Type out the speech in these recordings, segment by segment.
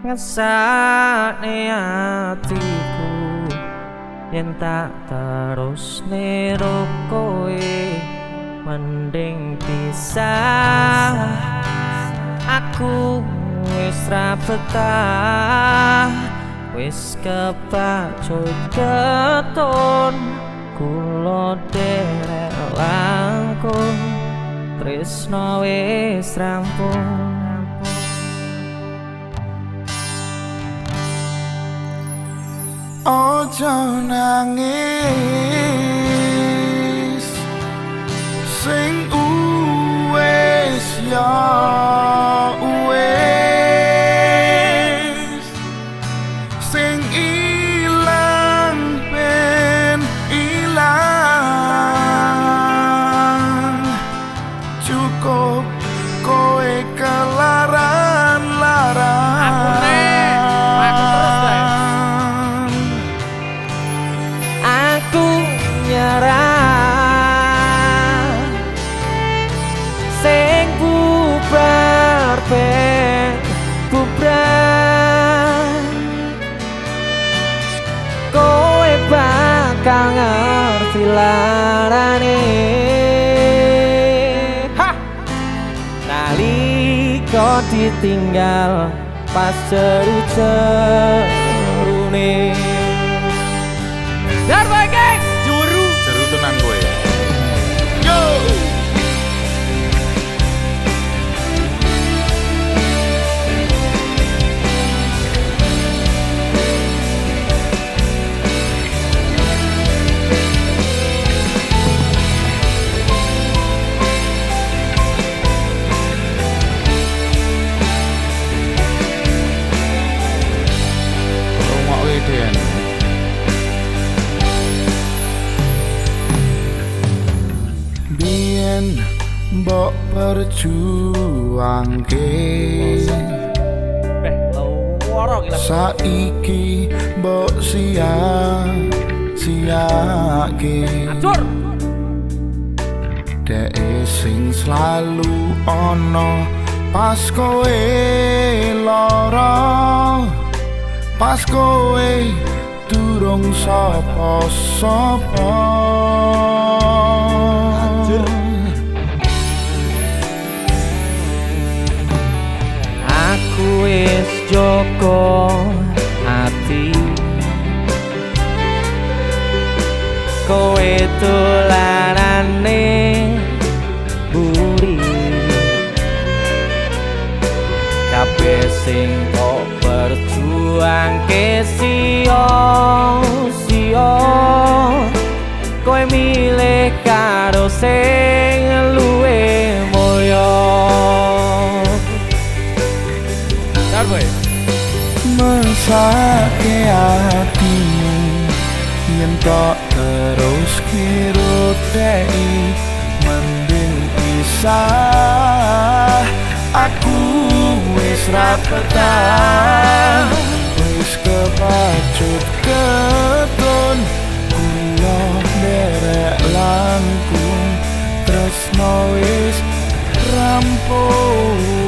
ngesane atiku yen tak terus nero kowe mending pisah. Aku wis ra betah wis kepacut keton kula derek langkung tresno wis rampung Ojo nangis. Sing uwes ya bakal ngerti larane ha! Nalika ditinggal pas ceru-cerune Darba mbok perjuangke Eh, loro saiki mbok sia siake dek sing selalu ono pas kowe lara. Pas kowe durung sapa-sapa joko ati. Kowe tulanane buri. Kabeh sing kok berjuang ke sio-sio Kowe milih karo sing luwe yen tok terus kiro dei mending pisah. Aku wis ra betah. Wis kepacut keton kula derek langkung. Tresno wis rampung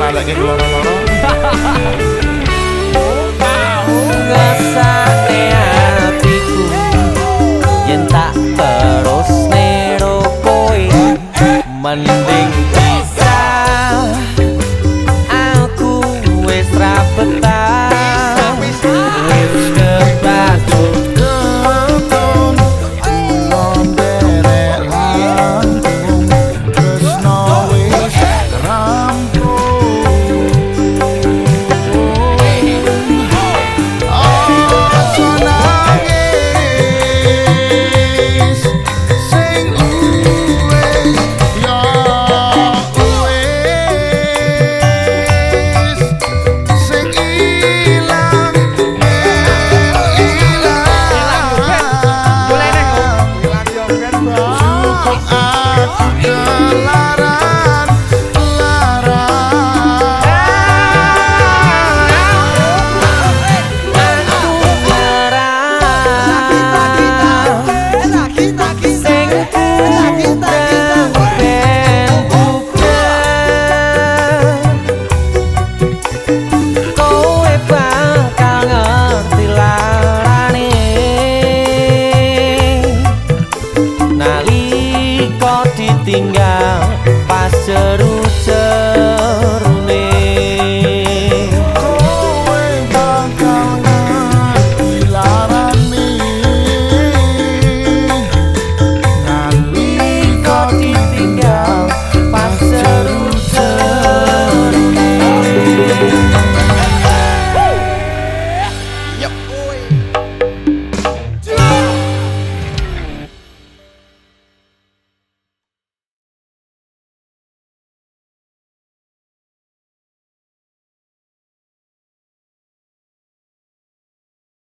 malah kayak lorong-lorong Jalan nalika ditinggal pas seru